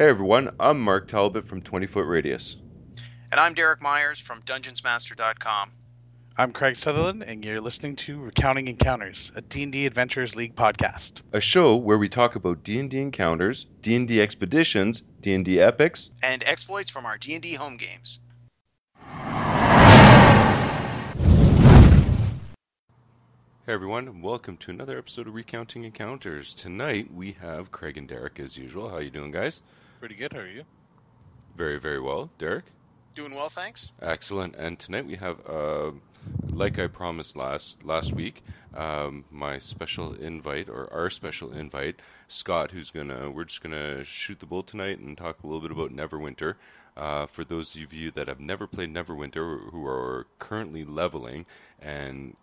Hey everyone, I'm Mark Talbot from 20 Foot Radius. And I'm Derek Myers from DungeonsMaster.com. I'm Craig Sutherland, and you're listening to Recounting Encounters, a D&D Adventures League podcast. A show where we talk about D&D encounters, D&D expeditions, D&D epics, and exploits from our D&D home games. Hey everyone, welcome to another episode of Recounting Encounters. Tonight we have Craig and Derek as usual. How you doing, guys? Pretty good. How are you? Very, very well. Derek? Doing well, thanks. Excellent. And tonight we have, uh, like I promised last last week, um, my special invite or our special invite, Scott, who's gonna. We're just gonna shoot the bull tonight and talk a little bit about Neverwinter. Uh, for those of you that have never played Neverwinter, who are currently leveling and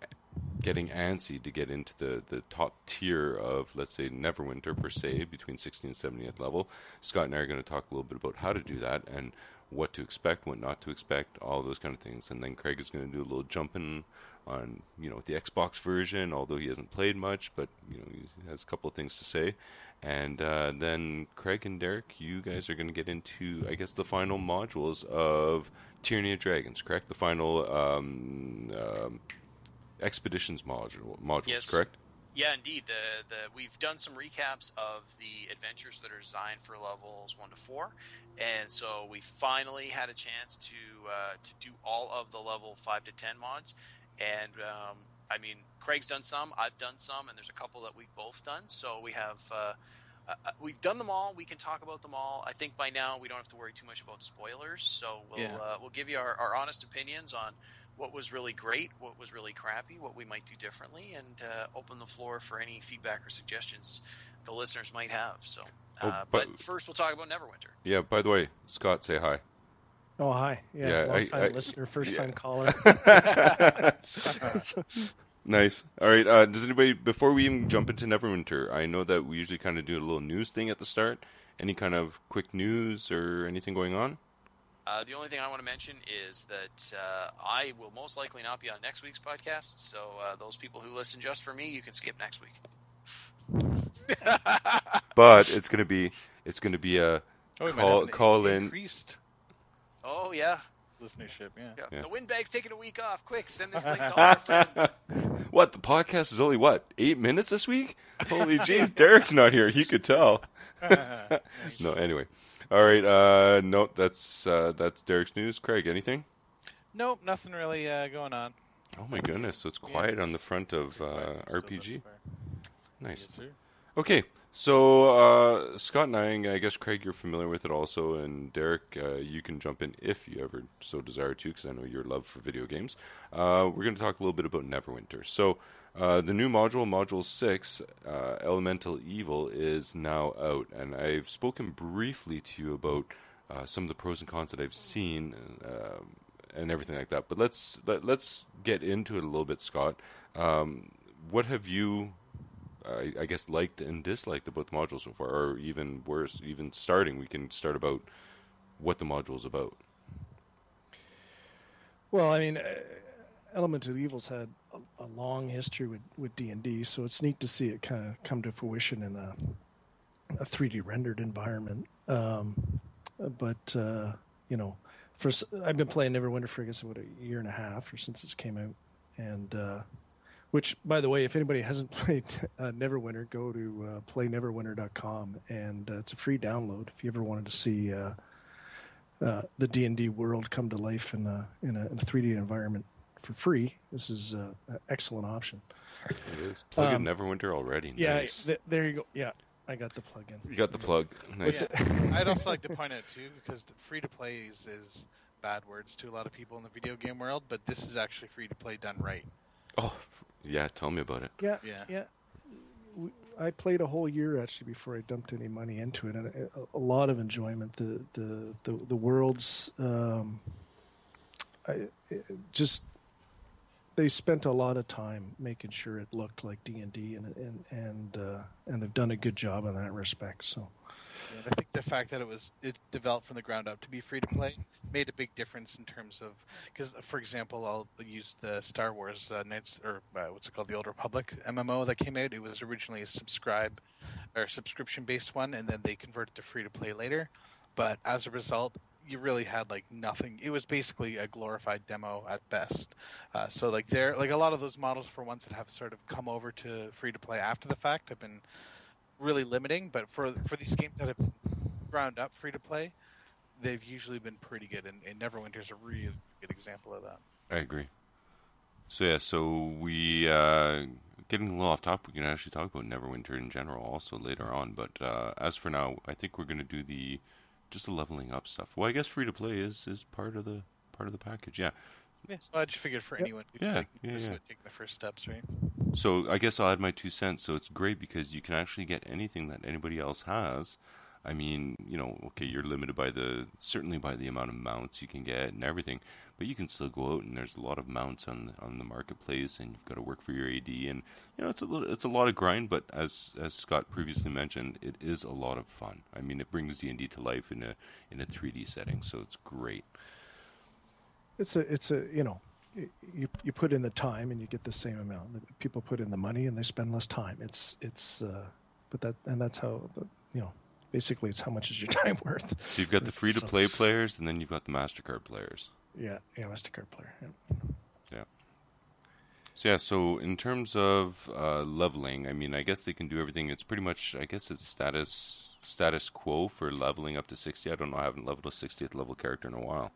getting antsy to get into the, the top tier of, let's say, Neverwinter per se, between 60th and 70th level. Scott and I are going to talk a little bit about how to do that and what to expect, what not to expect, all those kind of things. And then Craig is going to do a little jumping on, you know, the Xbox version, although he hasn't played much, but, you know, he has a couple of things to say. And uh, then Craig and Derek, you guys are going to get into, I guess, the final modules of Tyranny of Dragons, correct? The final um, um, expeditions module modules, yes. correct? Yeah, indeed. The the we've done some recaps of the adventures that are designed for levels one to four, and so we finally had a chance to uh, to do all of the level five to ten mods. And um, I mean, Craig's done some, I've done some, and there's a couple that we've both done. So we have. Uh, uh, we've done them all. We can talk about them all. I think by now we don't have to worry too much about spoilers. So we'll Yeah. uh, we'll give you our, our honest opinions on what was really great, what was really crappy, what we might do differently, and uh, open the floor for any feedback or suggestions the listeners might have. So, Oh, uh, but- but, first we'll talk about Neverwinter. Yeah, by the way, Scott, say hi. Oh hi, yeah, Yeah, long time I- listener, first yeah. time caller. Nice. All right. Uh, does anybody, before we even jump into Neverwinter, I know that we usually kind of do a little news thing at the start. Any kind of quick news or anything going on? Uh, the only thing I want to mention is that uh, I will most likely not be on next week's podcast. So uh, those people who listen just for me, you can skip next week. But it's gonna be, it's gonna be a Oh, call call in. increased Oh yeah, listenership. Yeah. yeah. Yeah. The windbag's taking a week off. Quick, send this link to all your friends. What the podcast is only what eight minutes this week? Holy jeez, Derek's not here. You could tell. no, anyway. All right. Uh, no, that's uh, that's Derek's news. Craig, anything? Nope, nothing really uh, going on. Oh my goodness, so it's quiet on the front of uh, RPG. Nice. Yes. Okay, so uh, Scott and I, I guess Craig, you're familiar with it also, and Derek, uh, you can jump in if you ever so desire to, because I know your love for video games. Uh, we're going to talk a little bit about Neverwinter. So, uh, the new module, Module Six, uh, Elemental Evil, is now out, and I've spoken briefly to you about uh, some of the pros and cons that I've seen. um and everything like that, but let's let, let's get into it a little bit, Scott. Um, what have you I, I guess liked and disliked about the module so far, or even worse, even starting, we can start about what the module is about. well, I mean, uh, Elemental Evil's had a, long history with with D and D, so it's neat to see it kind of come to fruition in a a 3D rendered environment. Um, but uh, you know, for I've been playing Neverwinter for I guess what a year and a half, or since it's came out, and uh, which, by the way, if anybody hasn't played uh, Neverwinter, go to uh, playneverwinter.com, and uh, it's a free download if you ever wanted to see uh, uh, the D and D world come to life in a in a, in a 3D environment for free. This is uh, an excellent option. It is plug Um, in Neverwinter already. Yeah, nice. th- there you go. Yeah, I got the plug in. you got the plug. Nice. Yeah. I'd also like to point out too, because free to play is, is bad words to a lot of people in the video game world, but this is actually free to play done right. Oh, yeah. Tell me about it. Yeah, Yeah. yeah. We- I played a whole year actually before I dumped any money into it, and a, a lot of enjoyment. The the the, the worlds, um, I just they spent a lot of time making sure it looked like D and D, and and uh, and they've done a good job in that respect. So And I think the fact that it was it developed from the ground up to be free to play made a big difference in terms of because, for example, I'll use the Star Wars uh, Knights or uh, what's it called, the Old Republic MMO that came out. It was originally a subscribe or subscription based one, and then they converted to free to play later. But as a result, you really had like nothing. It was basically a glorified demo at best. Uh, so like there, like a lot of those models for ones that have sort of come over to free to play after the fact have been really limiting. But for for these games that have ground up free to play, they've usually been pretty good. And, and Neverwinter is a really good example of that. I agree. So yeah, so we uh, getting a little off topic. We can actually talk about Neverwinter in general also later on. But uh, as for now, I think we're going to do the just the leveling up stuff. Well, I guess free to play is is part of the part of the package. Yeah. Yeah, so I just figured for anyone who's Yeah, like, yeah, yeah. gonna take the first steps, right? So I guess I'll add my two cents. So it's great because you can actually get anything that anybody else has. I mean, you know, okay, you're limited by the certainly by the amount of mounts you can get and everything, but you can still go out and there's a lot of mounts on the, on the marketplace, and you've got to work for your AD, and you know, it's a little, it's a lot of grind, but as as Scott previously mentioned, it is a lot of fun. I mean, it brings D and D to life in a in a 3D setting, so it's great. It's a it's a you know you you put in the time and you get the same amount. People put in the money and they spend less time. It's it's uh, but that and that's how you know basically it's how much is your time worth. So you've got the free to play players, and then you've got the Mastercard players. Yeah, yeah, Mastercard player. Yeah. Yeah. So yeah, so in terms of uh, leveling, I mean, I guess they can do everything. It's pretty much, I guess, it's status status quo for leveling up to sixty. I don't know. I haven't leveled a sixtieth level character in a while.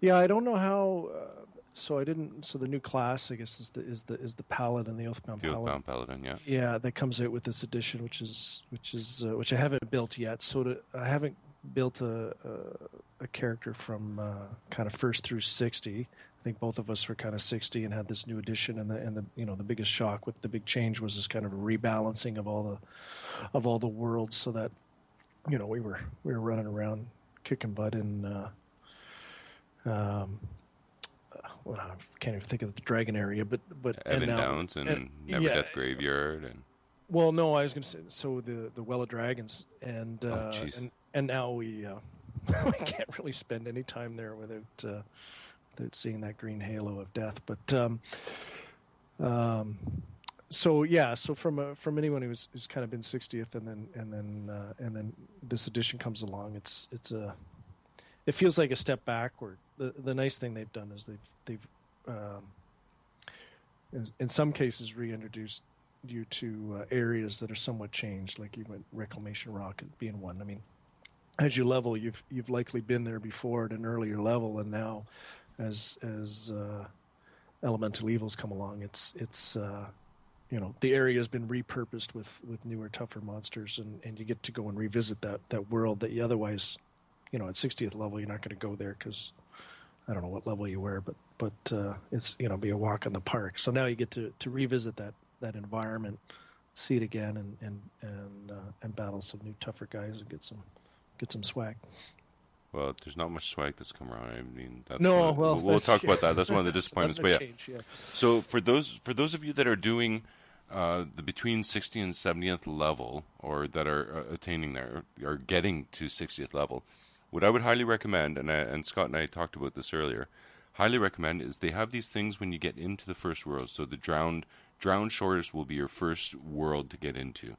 Yeah, I don't know how. Uh, so I didn't. So the new class, I guess, is the is the is the paladin, the oathbound Field paladin. paladin, yeah. Yeah, that comes out with this edition, which is which is uh, which I haven't built yet. So to, I haven't built a a, a character from uh, kind of first through sixty. I think both of us were kind of sixty and had this new edition, and the and the you know the biggest shock with the big change was this kind of rebalancing of all the of all the worlds, so that you know we were we were running around kicking butt and. Uh, um, well, I can't even think of the dragon area, but but and Ebon now- Downs and, and- Never yeah, Death Graveyard and well, no, I was going to say so the the Well of Dragons, and Oh, uh, and and now we uh, we can't really spend any time there without uh, without seeing that green halo of death. But um, um, so yeah, so from a, from anyone who's who's kind of been 60th, and then and then uh, and then this edition comes along, it's it's a it feels like a step backward. The the nice thing they've done is they've they've um, in, in some cases reintroduced you to uh, areas that are somewhat changed, like went Reclamation Rock being one. I mean, as you level, you've you've likely been there before at an earlier level, and now, as as uh, elemental evils come along, it's it's uh, you know the area has been repurposed with with newer, tougher monsters, and and you get to go and revisit that that world that you otherwise, you know, at 60th level, you're not going to go there because I don't know what level you were, but but uh, it's you know be a walk in the park. So now you get to to revisit that that environment, see it again, and and and uh, and battle some new tougher guys and get some get some swag. well, there's not much swag that's come around. I mean, that's No, of- well, we'll, talk about that. That's one of the disappointments. But yeah, change, yeah. So for those for those of you that are doing uh, the between 60 and 70th level, or that are uh, attaining there, or getting to 60th level, what I would highly recommend, and I, and Scott and I talked about this earlier, highly recommend is they have these things when you get into the first world. So the drowned drowned shores will be your first world to get into.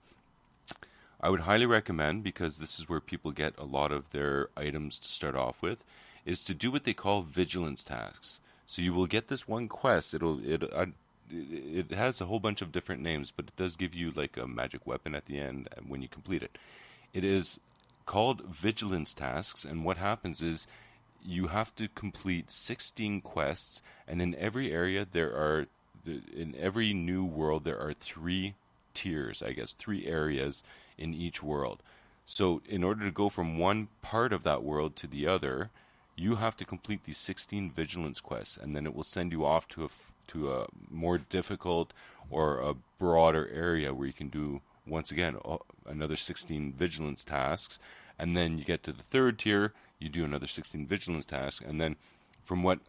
I would highly recommend because this is where people get a lot of their items to start off with, is to do what they call vigilance tasks. So you will get this one quest. It'll it uh, it has a whole bunch of different names, but it does give you like a magic weapon at the end when you complete it. It is called vigilance tasks, and what happens is you have to complete 16 quests, and in every area there are in every new world there are three tiers, I guess, three areas in each world. So, in order to go from one part of that world to the other, you have to complete these 16 vigilance quests, and then it will send you off to a to a more difficult or a broader area where you can do once again another 16 vigilance tasks, and then you get to the third tier, you do another 16 vigilance tasks, and then from what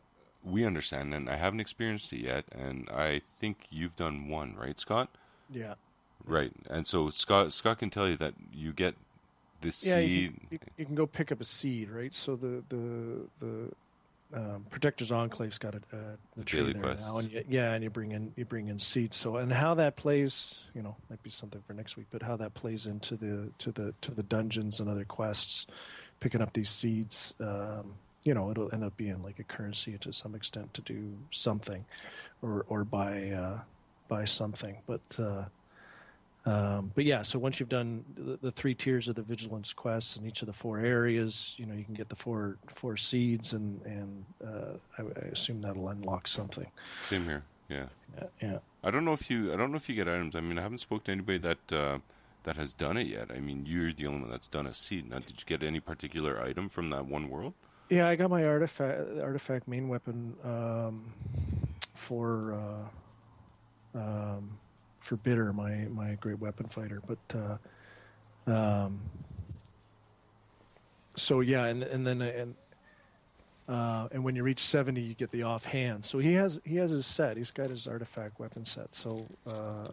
we understand, and I haven't experienced it yet, and I think you've done one, right, Scott? Yeah. Right, and so Scott Scott can tell you that you get this Yeah, you seed. can, you, you can go pick up a seed, right? So the the the um, Protectors Enclave's got a, uh, the tree Daily there quests. now, and you, yeah, and you bring in you bring in seeds. So and how that plays, you know, might be something for next week. But how that plays into the to the to the dungeons and other quests, picking up these seeds, um, you know, it'll end up being like a currency to some extent to do something, or or buy uh, buy something. But uh, um, but yeah, so once you've done the, the three tiers of the vigilance quests in each of the four areas, you know you can get the four four seeds, and and uh, I, I assume that'll unlock something. Same here. Yeah. Yeah, yeah. I don't know if you I don't know if you get items. I mean, I haven't spoken to anybody that uh, that has done it yet. I mean, you're the only one that's done a seed. Now, did you get any particular item from that one world? Yeah, I got my artifact artifact main weapon um, for uh, um, for bitter, my my great weapon fighter. But uh, um, so yeah, and and then and uh, and when you reach seventy, you get the offhand. So he has he has his set. He's got his artifact weapon set. So uh,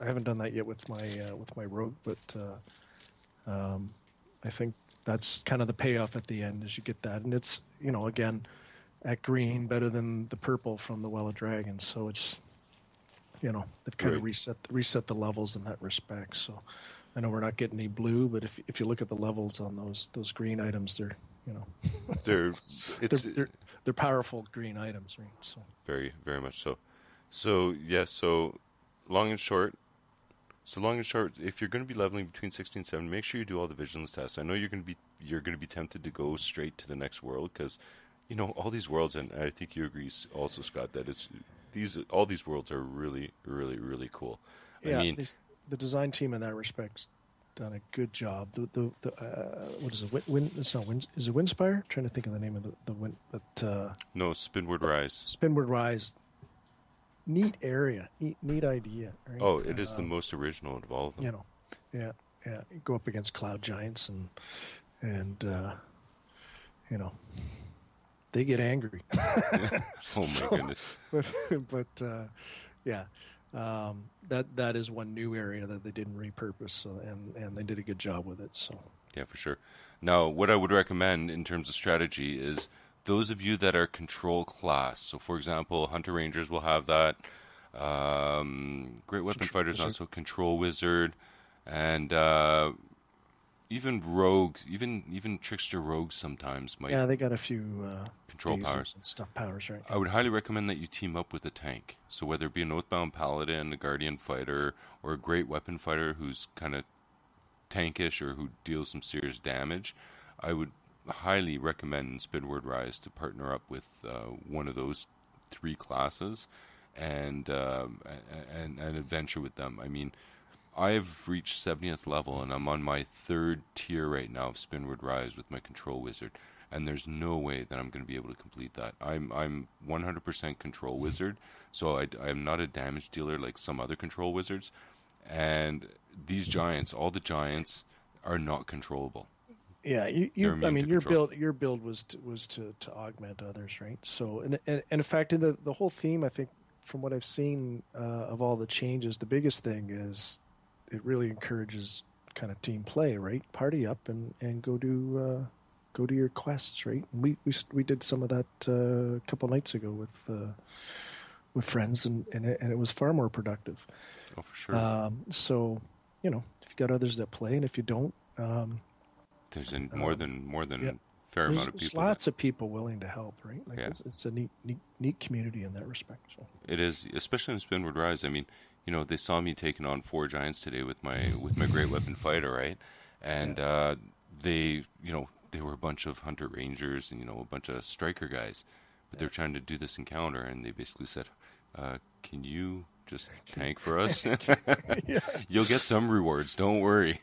I, haven't done that yet with my uh, with my rogue, but uh, um, I think that's kind of the payoff at the end is you get that, and it's you know again at green better than the purple from the Well of Dragons. So it's you know they've kind of reset reset the levels in that respect. So I know we're not getting any blue, but if if you look at the levels on those those green items, they're you know They're it's they're, they're they're powerful green items, right? So very very much so. So yes, so long and short. So long and short, if you're going to be leveling between 16 and 7, make sure you do all the vigilance tests. I know you're going to be you're going to be tempted to go straight to the next world because you know all these worlds, and I think you agree also, Scott, that it's these all these worlds are really really really cool. yeah, I mean, these- the design team in that respect's done a good job. The the, the uh, what is it? Win, win, it's not Win, is it Windspire? trying to think of the name of the, the win, but uh, no, Spinward Rise. Spinward Rise. Neat area, neat, neat idea. Right? Oh, it is the Um, most original of all of them. you know, yeah, yeah. You go up against cloud giants and and uh, you know they get angry. oh my So- goodness. but but uh, yeah, um, that that is one new area that they didn't repurpose, so, and and they did a good job with it. So Yeah, for sure. Now, what I would recommend in terms of strategy is those of you that are control class. So, for example, Hunter Rangers will have that. Um, Great Weapon Control Fighters Wizard. also Control Wizard, and uh, even Rogue, even even Trickster Rogues sometimes might yeah, they got a few uh, control powers. and stuff powers, right? I would highly recommend that you team up with a tank. So whether it be an Oathbound Paladin, a Guardian Fighter, or a Great Weapon Fighter who's kind of tankish or who deals some serious damage, I would highly recommend in Spinward Rise to partner up with uh, one of those three classes and um, a- and and adventure with them. I mean, I've reached 70th level and I'm on my third tier right now of Spinward Rise with my control wizard. And there's no way that I'm going to be able to complete that. I'm I'm 100% control wizard, so I, I'm not a damage dealer like some other control wizards. And these giants, all the giants, are not controllable. Yeah, you, you I mean, your control. build your build was to, was to, to augment others, right? So, and, and, and in fact, in the the whole theme, I think from what I've seen uh, of all the changes, the biggest thing is it really encourages kind of team play, right? Party up and, and go do uh, go do your quests, right? And we we we did some of that uh, a couple nights ago with uh, with friends, and and it, and it was far more productive. Oh, for sure. Um, so, you know, if you got others that play, and if you don't. Um, there's more than more than yeah. fair amount of people. lots of people willing to help, right? Like Yeah. it's, it's a neat, neat, neat community in that respect. So. It is, especially in Spinward Rise. I mean, you know, they saw me taking on four giants today with my with my great weapon fighter, right? And uh, they, you know, they were a bunch of hunter rangers and you know a bunch of striker guys, but they're trying to do this encounter, and they basically said, uh, "Can you just tank for us? You'll get some rewards. Don't worry."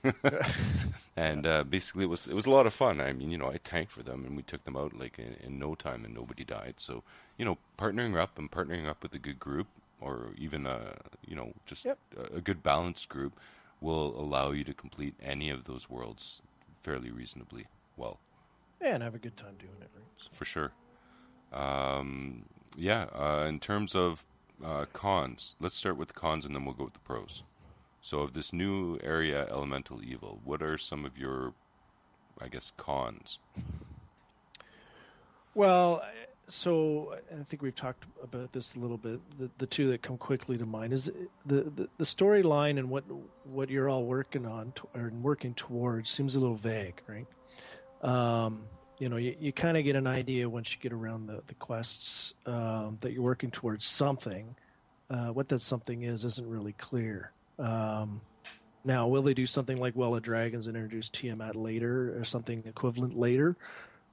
and uh, basically, it was it was a lot of fun. I mean, you know, I tanked for them, and we took them out like in, in no time, and nobody died. So, you know, partnering up and partnering up with a good group, or even a you know just Yep. a, good balanced group, will allow you to complete any of those worlds fairly reasonably well, Yeah, and have a good time doing it, right? So, for sure. Um, yeah, uh, in terms of uh, cons, let's start with cons, and then we'll go with the pros. So, of this new area, elemental evil, what are some of your, I guess, cons? well, so I think we've talked about this a little bit. The, the two that come quickly to mind is the the, the storyline and what what you're all working on to, or working towards seems a little vague, right? Um, you know, you, you kind of get an idea once you get around the the quests um, that you're working towards something. Uh, what that something is isn't really clear. Um, now, will they do something like Well of Dragons and introduce Tiamat later or something equivalent later?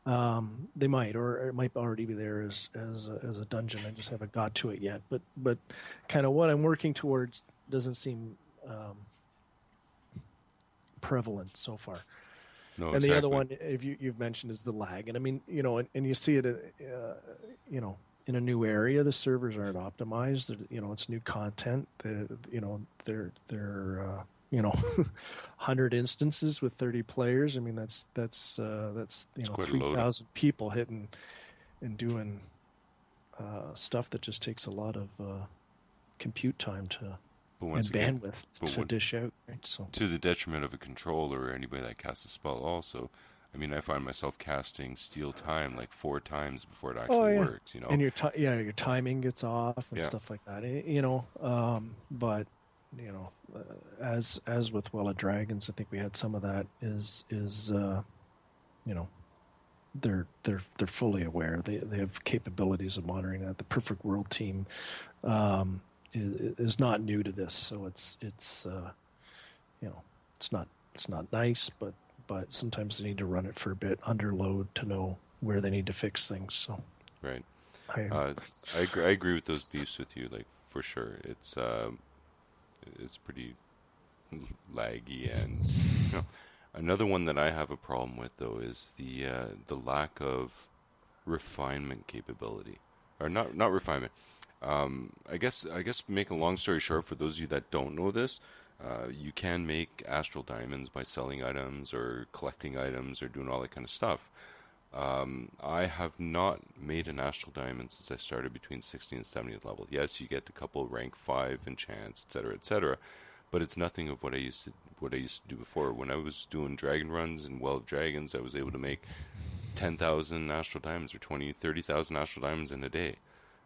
Um, they might, or it might already be there as as a, as a dungeon. I just haven't got to it yet. But but kind of what I'm working towards doesn't seem um, prevalent so far. No, and exactly. the other one, if you you've mentioned, is the lag. And I mean, you know, and, and you see it, uh, you know, in a new area, the servers aren't optimized. They're, you know, it's new content. They're, you know, they're they're uh, you know, hundred instances with thirty players. I mean, that's that's uh, that's you know three thousand people hitting and doing uh, stuff that just takes a lot of uh, compute time to and again, bandwidth to when- dish out. Right? So to the detriment of a controller or anybody that casts a spell also. I mean, I find myself casting steal time like four times before it actually Oh, yeah. works, you know? and your ti yeah your timing gets off and Yeah. stuff like that eh, you know um but you know uh, as as with well of dragons i think we had some of that is is uh you know they're they're they're fully aware they they have capabilities of monitoring that the perfect world team um is, is not new to this so it's it's uh you know it's not it's not nice but but sometimes they need to run it for a bit under load to know where they need to fix things so right. I, Uh, I agree, I agree with those beefs with you, like for sure. It's um, it's pretty laggy, and you know, another one that I have a problem with though is the uh, the lack of refinement capability, or not not refinement. Um, I guess I guess make a long story short for those of you that don't know this, uh, you can make astral diamonds by selling items or collecting items or doing all that kind of stuff. Um, I have not made an astral diamond since I started between 60 and 70th level. Yes, you get a couple rank five enchants, etc., etc., but it's nothing of what I used to what I used to do before. When I was doing dragon runs and Well of Dragons, I was able to make 10,000 astral diamonds or 20, 30,000 astral diamonds in a day,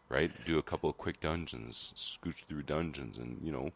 right? Do a couple of quick dungeons, scooch through dungeons, and you know,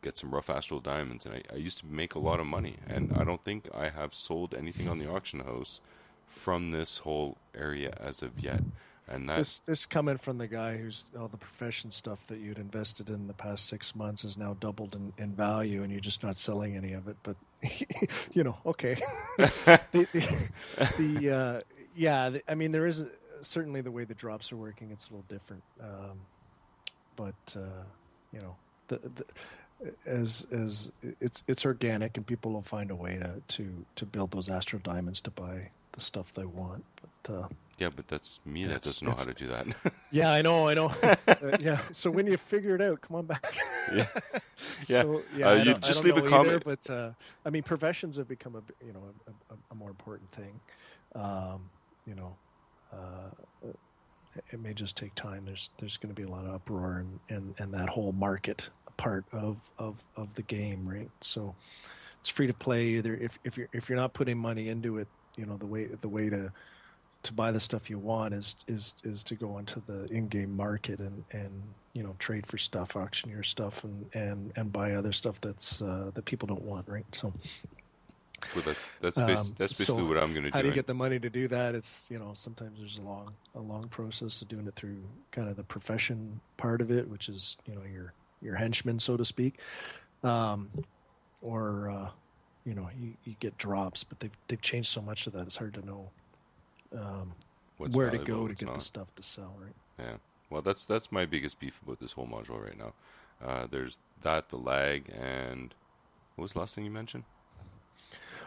get some rough astral diamonds. And I, I used to make a lot of money, and I don't think I have sold anything on the auction house from this whole area as of yet. And that This this coming from the guy who's all the profession stuff that you'd invested in the past six months has now doubled in, in value, and you're just not selling any of it. But you know, okay. the the, the uh, yeah, the, I mean, there is certainly the way the drops are working. It's a little different, um, but uh, you know, the, the as as it's it's organic, and people will find a way to to to build those astral diamonds to buy the stuff they want. But uh, yeah, but that's me that doesn't know how to do that. yeah, I know, I know. Uh, yeah. So when you figure it out, come on back. yeah, yeah. So, Uh, you just leave a comment. either, but uh, I mean, professions have become a you know a, a, a more important thing. Um, you know, uh, it may just take time. There's there's going to be a lot of uproar and, and, and that whole market part of, of, of the game, right? So it's free to play. Either if, if you're if you're not putting money into it, you know the way the way to to buy the stuff you want is is is to go into the in-game market and and you know trade for stuff, auction your stuff, and and and buy other stuff that's uh, that people don't want, right? So Well, that's that's, bas- Um, that's basically so what I'm going to do. how do you get the money to do that? It's you know sometimes there's a long a long process of doing it through kind of the profession part of it, which is you know your your henchman, so to speak, um, or uh, you know you, you get drops, but they've they've changed so much of that it's hard to know um, where to go to get not. the stuff to sell, right? Yeah. Well, that's that's my biggest beef about this whole module right now. Uh, there's that, the lag, and what was the last thing you mentioned?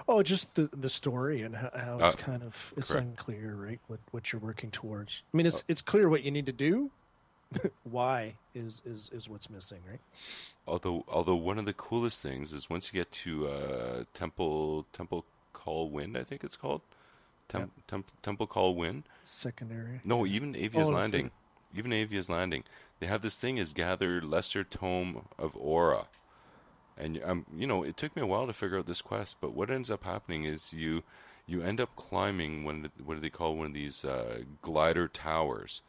Oh, just the the story and how, how it's Uh, kind of it's correct. unclear, right? What what you're working towards. I mean, it's it's clear what you need to do. Why is is is what's missing, right? Although, although one of the coolest things is once you get to uh, Temple Temple Call Wind, I think it's called Tem- Tem- Temple Call Wind. Secondary. No, even Avia's Oh, Landing. Even Avia's Landing. They have this thing is gather lesser tome of aura. And um, you know, it took me a while to figure out this quest, but what ends up happening is you you end up climbing one. What do they call one of these uh, glider towers?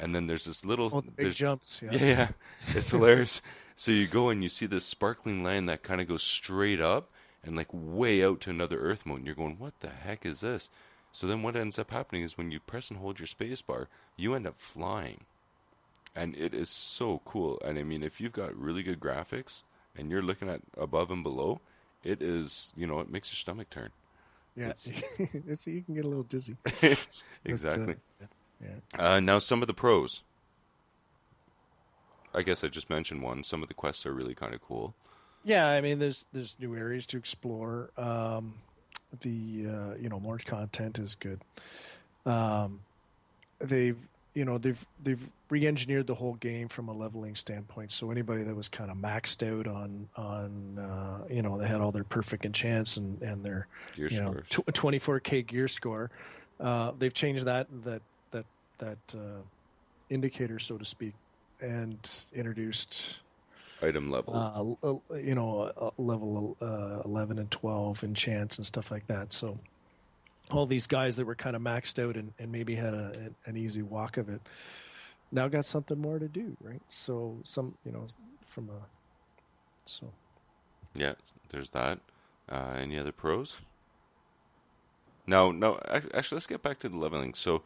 And then there's this little Oh, the big jumps. Yeah. yeah, yeah. It's hilarious. So you go and you see this sparkling land that kind of goes straight up and like way out to another Earth mote, and you're going, "What the heck is this?" So then what ends up happening is when you press and hold your space bar, you end up flying, and it is so cool. And I mean, if you've got really good graphics and you're looking at above and below, it is you know it makes your stomach turn. Yeah, It's- it's, you can get a little dizzy. exactly. But, uh, yeah. Uh, now, some of the pros. I guess I just mentioned one. Some of the quests are really kind of cool. Yeah, I mean, there's there's new areas to explore. Um, the uh, you know more content is good. Um, they've you know they've they've re-engineered the whole game from a leveling standpoint. So anybody that was kind of maxed out on on uh, you know they had all their perfect enchants and and their Gear you know twenty four k gear score. Uh, they've changed that that that uh, indicator, so to speak, and introduced Item level. uh, you know, uh, level uh, 11 and 12 enchants and stuff like that. So all these guys that were kind of maxed out and, and maybe had a, an, an easy walk of it now got something more to do, right? So some, you know, from a, so Yeah, there's that. Uh, any other pros? No, no. Actually, let's get back to the leveling. So,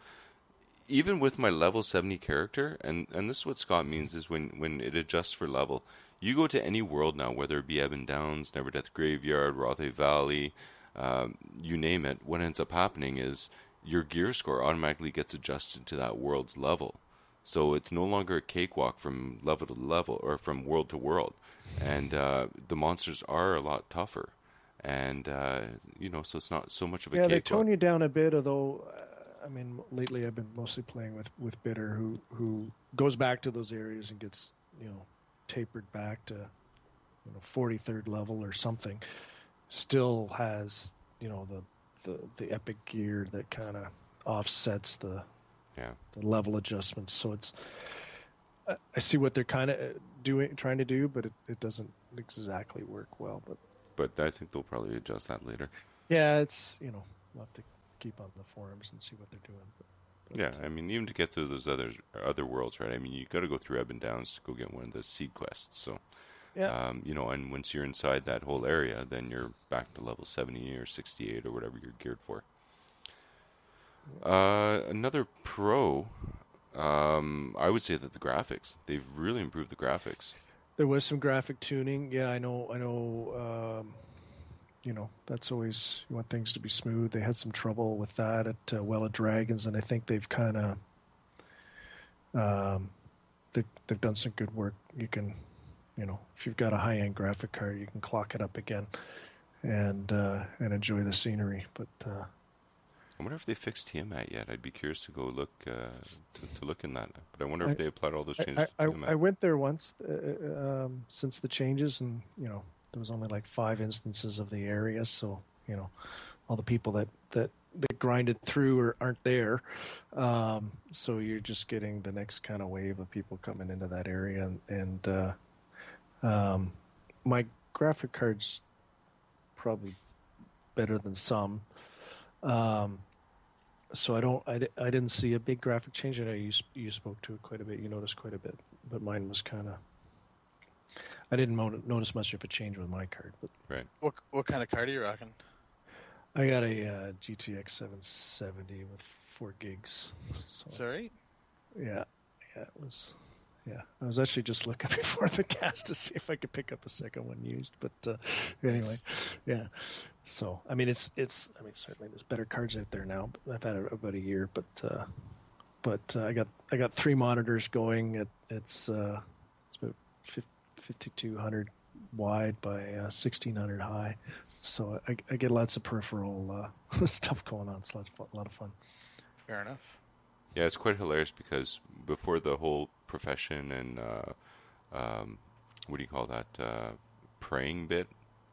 even with my level 70 character, and, and this is what Scott means is when, when it adjusts for level, you go to any world now, whether it be Ebon Downs, Never Death Graveyard, Rothe Valley, um, you name it, what ends up happening is your gear score automatically gets adjusted to that world's level. So it's no longer a cakewalk from level to level or from world to world, and uh, the monsters are a lot tougher, and uh, you know, so it's not so much of a yeah, they tone you down a bit. Although, uh, I mean, lately I've been mostly playing with with Bitter, who who goes back to those areas and gets you know tapered back to you know forty third level or something. Still has you know the the, the epic gear that kind of offsets the yeah, the level adjustments. So it's I- I see what they're kind of uh, doing, trying to do, but it, it doesn't exactly work well. But but I think they'll probably adjust that later. yeah, it's you know we'll have to keep on the forums and see what they're doing. But, Yeah, I mean, even to get to those other other worlds, right? I mean, you got to go through Ebon Downs to go get one of the seed quests. So, yeah. um, you know, and once you're inside that whole area, then you're back to level 70 or 68 or whatever you're geared for. Uh, another pro, um, I would say that the graphics they've really improved the graphics. There was some graphic tuning. Yeah, I know. I know. Um, you know, that's always you want things to be smooth. They had some trouble with that at uh, Well of Dragons, and I think they've kind of um, they, they've done some good work. You can, you know, if you've got a high end graphic card, you can clock it up again and uh, and enjoy the scenery. But uh, I wonder if they fixed Tiamat yet. I'd be curious to go look uh, to, to look in that. But I wonder if I- they applied all those changes I, to I, I went there once uh, uh, um, since the changes, and you know there was only like five instances of the area, so you know all the people that that that grinded through or aren't there. Um, so you're just getting the next kind of wave of people coming into that area, and, and uh, um, my graphic cards probably better than some. Um, so I don't, I, I didn't see a big graphic change. I know you you spoke to it quite a bit. You noticed quite a bit, but mine was kind of. I didn't mo- notice much of a change with my card, but right. What what kind of card are you rocking? I got a uh, GTX 770 with four gigs. So Sorry. Yeah, yeah, it was. Yeah, I was actually just looking before the cast to see if I could pick up a second one used, but uh, anyway, yeah. So I mean, it's it's. I mean, certainly there's better cards out there now. But I've had it about a year, but uh, but uh, I got I got three monitors going. It, it's uh, it's about fifty two hundred wide by uh, sixteen hundred high. So I, I get lots of peripheral uh, stuff going on. It's a lot of fun. A lot of fun. Fair enough. Yeah, it's quite hilarious because before the whole profession and uh, um, what do you call that uh, praying bit?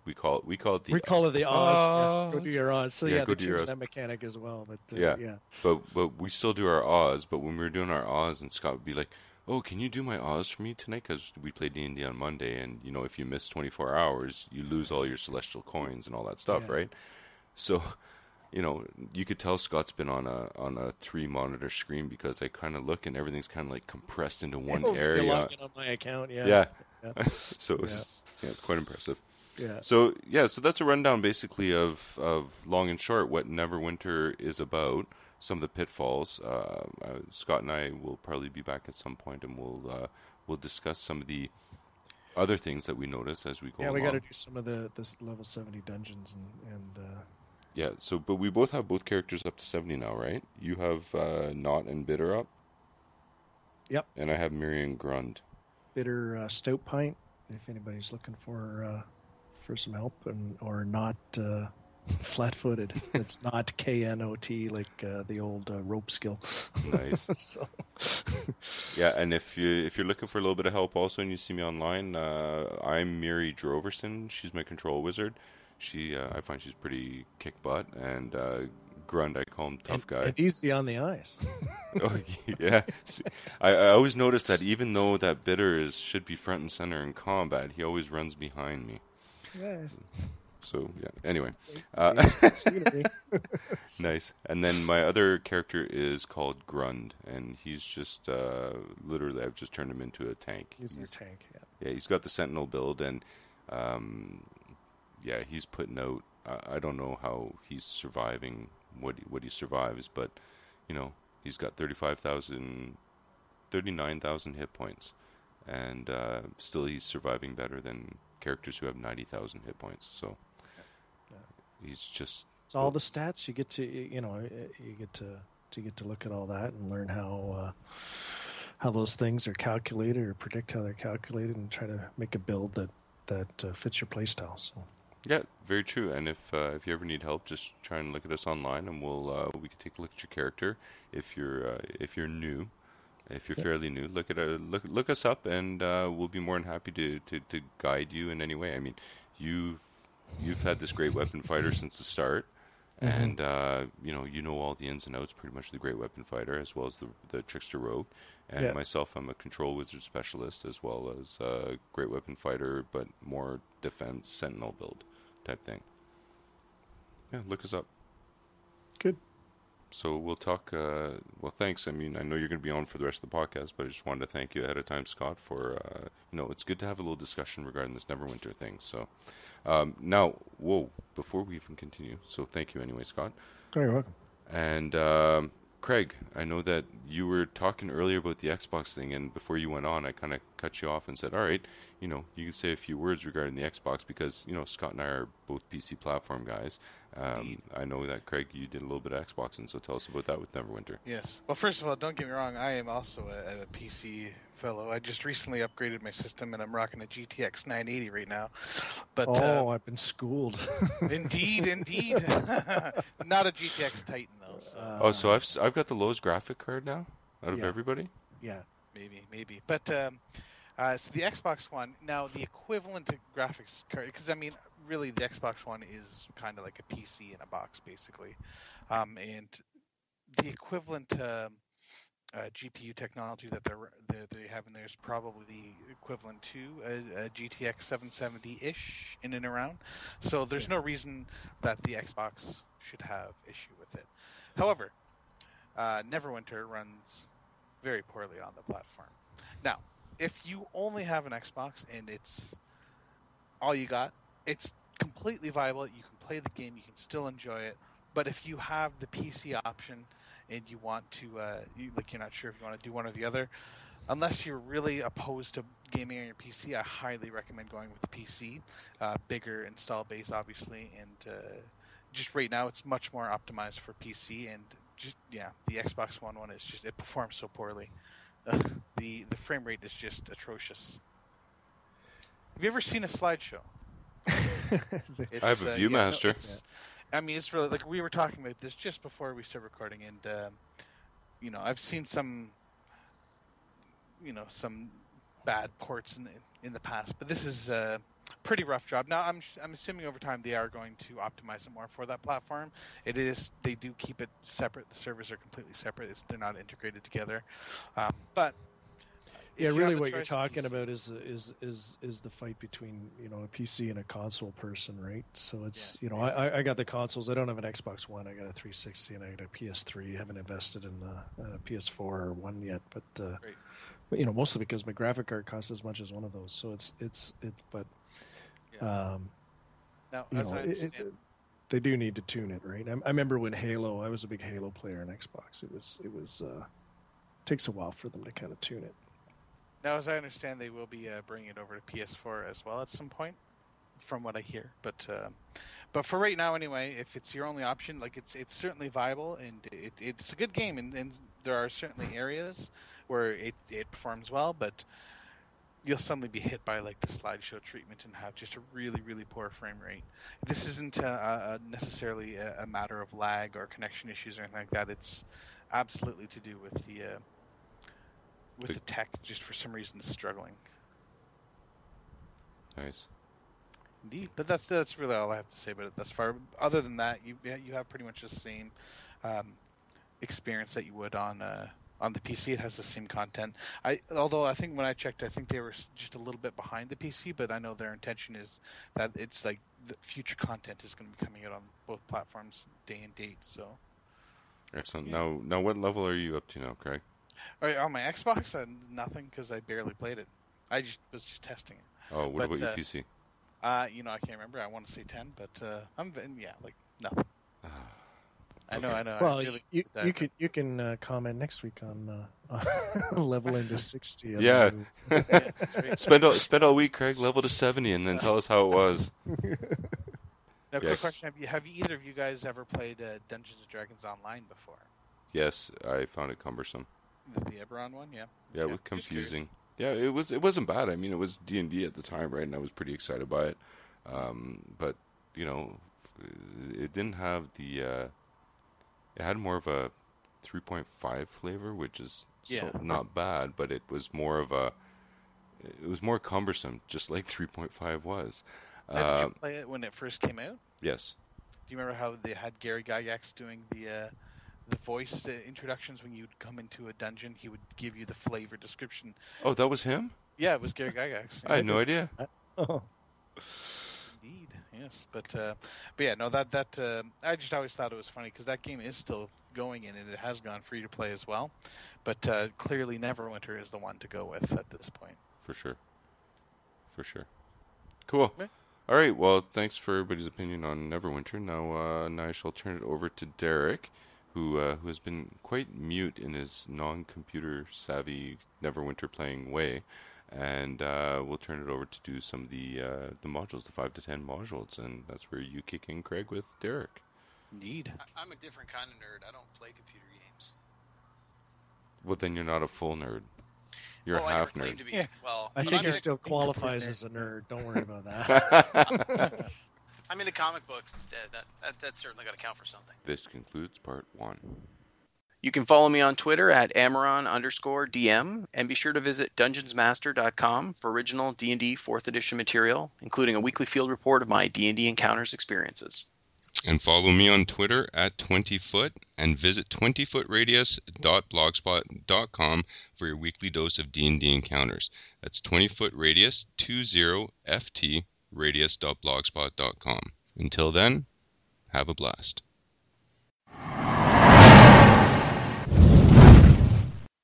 We call it we call it the we call it the Oz. yeah. Go do your Oz. So Yeah, yeah, go they do your changed Oz. that mechanic as well. But uh, Yeah. yeah, but but we still do our Oz. But when we were doing our Oz, and Scott would be like, "Oh, can you do my Oz for me tonight?" Because we played D and D on Monday, and you know if you miss twenty four hours, you lose all your celestial coins and all that stuff, Yeah. right? So you know, you could tell Scott's been on a on a three monitor screen because I kind of look and everything's kind of like compressed into one oh, You're area. on my account, yeah. Yeah. Yeah. so it's, yeah, it's quite impressive. Yeah. So yeah, so that's a rundown basically of of long and short what Neverwinter is about. Some of the pitfalls. Uh, uh, Scott and I will probably be back at some point, and we'll uh, we'll discuss some of the other things that we notice as we go. Yeah, we got to do some of the this level seventy dungeons and and uh, Yeah. So, but we both have both characters up to seventy now, right? You have uh, Knot and Bitter up. Yep. And I have Miriam Grund. bitter uh, stout pint. If anybody's looking for uh, for some help and or not uh, flat-footed, it's not K N O T like uh, the old uh, rope skill. Nice. so Yeah, and if you if you're looking for a little bit of help, also, and you see me online, uh, I'm Miri Droverson. She's my control wizard. She, uh, I find she's pretty kick butt, and uh, Grund, I call him tough and, guy. and easy on the eyes. oh, yeah, See, I, I always notice that even though that bitter is should be front and center in combat, he always runs behind me. Yes. So yeah. Anyway, uh, nice. And then my other character is called Grund, and he's just uh, literally I've just turned him into a tank. He's He's- tank. Yeah. Yeah, he's got the Sentinel build, and um, yeah, he's putting out. I I don't know how he's surviving what he, what he survives, but you know he's got 35,000, 39,000 hit points, and uh, still he's surviving better than characters who have ninety thousand hit points. So he's just It's all the stats you get to you know you get to to get to look at all that and learn how uh, how those things are calculated or predict how they're calculated and try to make a build that that uh, fits your playstyle. So Yeah, very true. And if uh, if you ever need help, just try and look at us online, and we'll uh, we can take a look at your character. If you're uh, if you're new, if you're Yep. fairly new, look at uh, look look us up, and uh, we'll be more than happy to, to, to guide you in any way. I mean, you've you've had this great weapon fighter since the start, and uh, you know you know all the ins and outs, pretty much the great weapon fighter as well as the the trickster rogue. And Yeah. myself, I'm a control wizard specialist as well as a great weapon fighter, but more defense sentinel build type thing. Yeah, look us up. good. So we'll talk. Uh, well, thanks. I mean, I know you're going to be on for the rest of the podcast, but I just wanted to thank you ahead of time, Scott, for uh, you know it's good to have a little discussion regarding this Neverwinter thing. So um, now, whoa, before we even continue, so thank you anyway, Scott. Oh, you're welcome. And um, Craig, I know that you were talking earlier about the Xbox thing, and before you went on, I kind of cut you off and said, "All right, you know, you can say a few words regarding the Xbox because you know Scott and I are both PC platform guys. Um, I know that Craig, you did a little bit of Xbox, and so tell us about that with Neverwinter. Yes. Well, first of all, don't get me wrong. I am also a, a PC fellow. I just recently upgraded my system, and I'm rocking a GTX 980 right now. But Oh, uh, I've been schooled. indeed, indeed, not a GTX Titan though. So Uh, oh, so I've s- I've got the lowest graphic card now out of Yeah. everybody. yeah. maybe, maybe. But um, uh, so the Xbox One now the equivalent to graphics card because I mean really the Xbox One is kind of like a PC in a box basically, um, and the equivalent um uh, GPU technology that they're, they're they have in there is probably the equivalent to a, a GTX 770 ish in and around. So there's no reason that the Xbox should have issue with it. However, uh, Neverwinter runs very poorly on the platform. Now, if you only have an Xbox and it's all you got, it's completely viable. You can play the game, you can still enjoy it. But if you have the PC option and you want to, uh, you, like you're not sure if you want to do one or the other, unless you're really opposed to gaming on your PC, I highly recommend going with the PC. Uh, bigger install base, obviously, and uh, just right now it's much more optimized for PC. And just yeah, the Xbox One one is just it performs so poorly. Ugh, the the frame rate is just atrocious. Have you ever seen a slideshow? It's, I have a uh, yeah, no, ViewMaster. I mean, it's really like we were talking about this just before we started recording, and um, you know, I've seen some, you know, some bad ports in the, in the past, but this is a pretty rough job. Now, I'm I'm assuming over time they are going to optimize it more for that platform. It is they do keep it separate. The servers are completely separate. It's, they're not integrated together, um, but if yeah, really, what you're talking about is is is is the fight between you know a PC and a console person, right? So it's Yeah. you know I, I- I got the consoles. I don't have an Xbox One. I got a 360 and I got a PS3. I haven't invested in the uh, PS4 or one yet, but uh, Right. but you know mostly because my graphic card costs as much as one of those. So it's it's it's but Yeah. um, now, you know I it, it, they do need to tune it, right? I, I remember when Halo. I was a big Halo player on Xbox. It was it was uh, takes a while for them to kind of tune it. Now as I understand, they will be uh, bringing it over to PS4 as well at some point, from what I hear. But uh, but for right now, anyway, if it's your only option, like it's it's certainly viable and it, it's a good game, and, and there are certainly areas where it it performs well, but you'll suddenly be hit by like the slideshow treatment and have just a really really poor frame rate. This isn't uh, necessarily a, a matter of lag or connection issues or anything like that. It's absolutely to do with the uh, with The- the tech. Just for some reason, is struggling. Nice. Indeed, but that's that's really all I have to say about it thus far. Other than that, you you have pretty much the same um, experience that you would on uh, on the PC. It has the same content. I although I think when I checked, I think they were just a little bit behind the PC. But I know their intention is that it's like the future content is going to be coming out on both platforms day and date. So, Excellent. Yeah. Now, now, what level are you up to now, Craig? All right, on my Xbox, uh, nothing because I barely played it. I just was just testing it. Oh, what But, about your uh, PC? Uh, you know, I can't remember. I want to say ten, but uh, I'm yeah, like nothing. I know, I know. I Well, really you, dive you can you can uh, comment next week on uh, leveling to sixty. Yeah. Yeah, spend all, spend all week, Craig, level to seventy, and then tell us how it was. Now, Yeah. quick question: Have you have you, either of you guys ever played uh, Dungeons and Dragons online before? Yes, I found it cumbersome. The, the Eberron one, yeah. Yeah, it was confusing. Yeah, it was. It wasn't bad. I mean, it was D and D at the time, right? And I was pretty excited by it. Um, but you know, it didn't have the. Uh, it had more of a 3.5 flavor, which is Yeah. so not bad, but it was more of a. It was more cumbersome, just like 3.5 was. Now, did you play it when it first came out? yes. Do you remember how they had Gary Gygax doing the uh, the voice uh, introductions when you'd come into a dungeon? He would give you the flavor description. Oh, that was him. Yeah, it was Gary Gygax. I had no idea. Oh, Indeed, yes, but uh, but yeah, no, that that uh, I just always thought it was funny because that game is still going in and it has gone free to play as well, but uh, clearly Neverwinter is the one to go with at this point. For sure. For sure. Cool. Yeah. All right. Well, thanks for everybody's opinion on Neverwinter. Now, uh, now I shall turn it over to Derek, who uh, who has been quite mute in his non-computer savvy Neverwinter playing way, and uh, we'll turn it over to do some of the uh, the modules, the five to ten modules, and that's where you kick in, Craig, with Derek. Indeed. I- I'm a different kind of nerd. I don't play computer games. Well, then you're not a full nerd. You're oh, a I half never nerd. to be. Yeah. Well, I think he still qualifies as a nerd. Don't worry about that. I'm into comic books instead. That, that that's certainly got to count for something. This concludes part one. You can follow me on Twitter at Ameron underscore DM, and be sure to visit DungeonsMaster.com for original D&D 4th edition material, including a weekly field report of my D&D encounters experiences. And follow me on Twitter at 20foot and visit 20footradius.blogspot.com for your weekly dose of D&D encounters. That's 20footradius 20ft radius.blogspot.com. Until then, have a blast.